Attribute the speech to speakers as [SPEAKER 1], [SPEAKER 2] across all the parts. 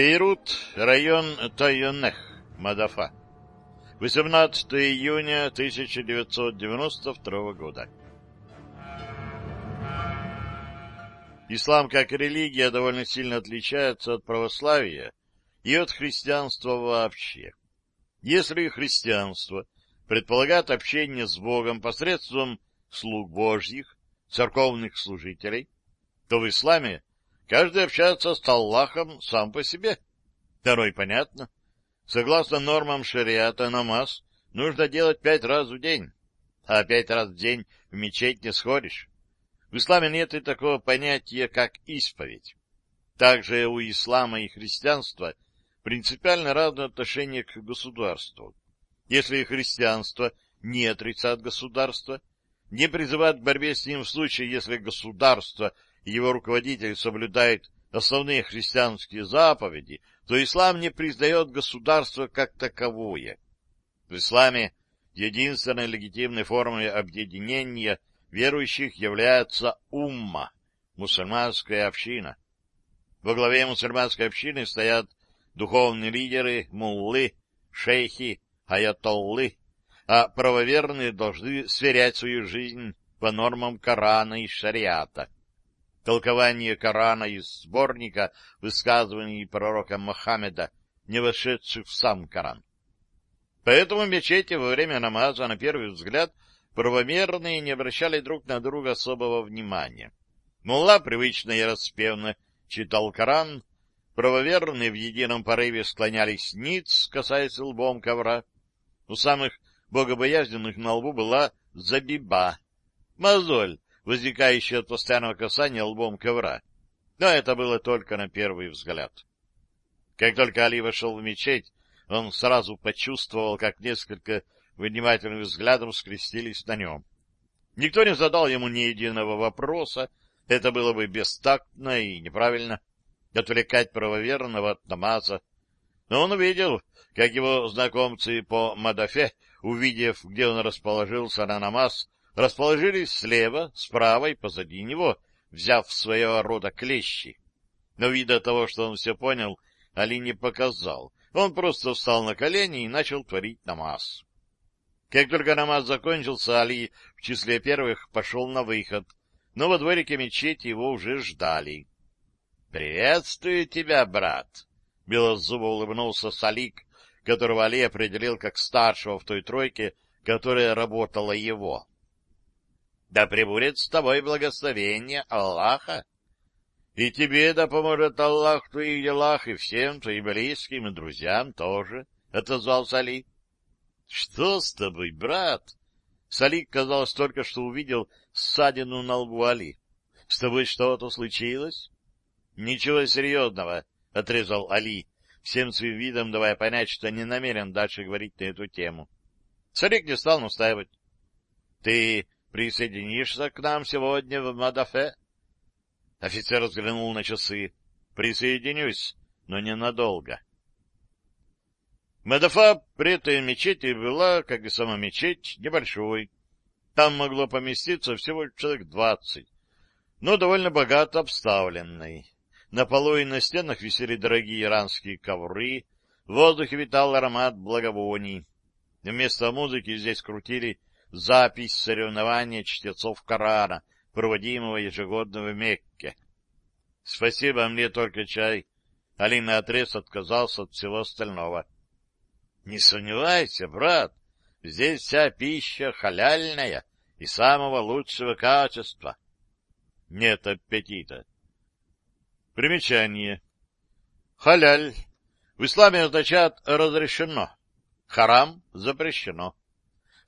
[SPEAKER 1] Бейрут, район Тайонех, Мадафа. 18 июня 1992 года. Ислам как религия довольно сильно отличается от православия и от христианства вообще. Если христианство предполагает общение с Богом посредством слуг Божьих, церковных служителей, то в исламе каждый общается с Аллахом сам по себе. Второй понятно. Согласно нормам шариата, намаз нужно делать пять раз в день, а пять раз в день в мечеть не сходишь. В исламе нет и такого понятия, как исповедь. Также у ислама и христианства принципиально разное отношение к государству. Если христианство не отрицает государство, не призывает к борьбе с ним в случае, если государство его руководитель соблюдают основные христианские заповеди, то ислам не признает государство как таковое. В исламе единственной легитимной формой объединения – верующих является умма, мусульманская община. Во главе мусульманской общины стоят духовные лидеры, муллы, шейхи, аятоллы, а правоверные должны сверять свою жизнь по нормам Корана и шариата. Толкование Корана из сборника высказываний пророка Мухаммеда, не вошедших в сам Коран. Поэтому мечети во время намаза, на первый взгляд, правомерные не обращали друг на друга особого внимания. Мулла привычно и распевно читал Коран, правоверные в едином порыве склонялись ниц, касаясь лбом ковра. У самых богобоязненных на лбу была забиба, мозоль, возникающая от постоянного касания лбом ковра. Но это было только на первый взгляд. Как только Али вошел в мечеть, он сразу почувствовал, как несколько внимательным взглядом скрестились на нем. Никто не задал ему ни единого вопроса, это было бы бестактно и неправильно отвлекать правоверного от намаза. Но он увидел, как его знакомцы по Мадафе, увидев, где он расположился на намаз, расположились слева, справа и позади него, взяв своего рода клещи. Но вида того, что он все понял, Али не показал. Он просто встал на колени и начал творить намаз. Как только намаз закончился, Али в числе первых пошел на выход, но во дворике мечети его уже ждали. — Приветствую тебя, брат! — белозубо улыбнулся Салик, которого Али определил как старшего в той тройке, которая работала его. — Да пребудет с тобой благословение Аллаха! И тебе да поможет Аллах в твоих делах, и всем твоим близким и друзьям тоже, — отозвался Али. Что с тобой, брат? Салик, казалось, только что увидел ссадину на лбу Али. — С тобой что-то случилось? — Ничего серьезного, — отрезал Али, всем своим видом давая понять, что не намерен дальше говорить на эту тему. Салик не стал настаивать. — Ты присоединишься к нам сегодня в Мадафе? Офицер взглянул на часы. — Присоединюсь, но ненадолго. — Мадафа при этой мечети была, как и сама мечеть, небольшой. Там могло поместиться всего человек двадцать, но довольно богато обставленной. На полу и на стенах висели дорогие иранские ковры, в воздухе витал аромат благовоний. Вместо музыки здесь крутили запись соревнования чтецов Корана, проводимого ежегодно в Мекке. — Спасибо, мне только чай. Алина отрез отказался от всего остального. — не сомневайся, брат, здесь вся пища халяльная и самого лучшего качества. Нет аппетита. Примечание. Халяль в исламе означает «разрешено», харам — «запрещено».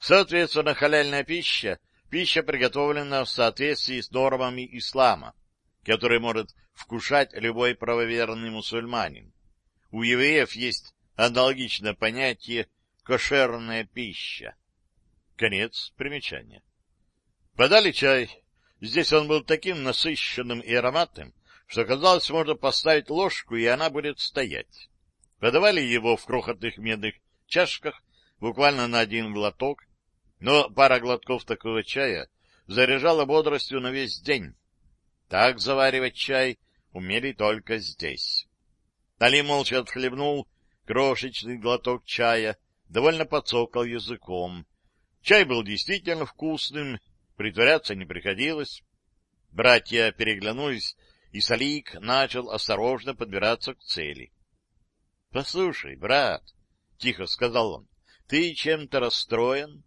[SPEAKER 1] Соответственно, халяльная пища — пища, приготовленная в соответствии с нормами ислама, который может вкушать любой правоверный мусульманин. У евреев есть аналогичное понятие «кошерная пища». Конец примечания. Подали чай. Здесь он был таким насыщенным и ароматным, что, казалось, можно поставить ложку, и она будет стоять. Подавали его в крохотных медных чашках, буквально на один глоток, но пара глотков такого чая заряжала бодростью на весь день. Так заваривать чай умели только здесь. Али молча отхлебнул крошечный глоток чая, довольно подсокал языком. Чай был действительно вкусным, притворяться не приходилось. Братья переглянулись, и Салик начал осторожно подбираться к цели. — Послушай, брат, — тихо сказал он, — ты чем-то расстроен?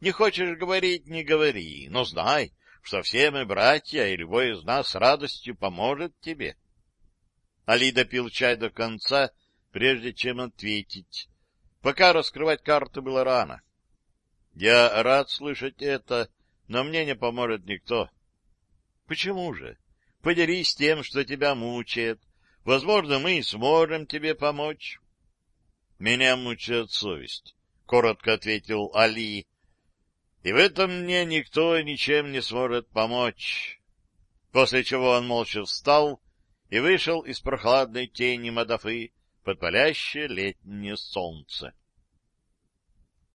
[SPEAKER 1] Не хочешь говорить — не говори, но знай, что все мы братья, и любой из нас с радостью поможет тебе. Али допил чай до конца, прежде чем ответить. Пока раскрывать карты было рано. Я рад слышать это, но мне не поможет никто. Почему же? Поделись тем, что тебя мучает. Возможно, мы и сможем тебе помочь. Меня мучает совесть, — коротко ответил Али. И в этом мне никто ничем не сможет помочь. После чего он молча встал и вышел из прохладной тени Мадафы под палящее летнее солнце.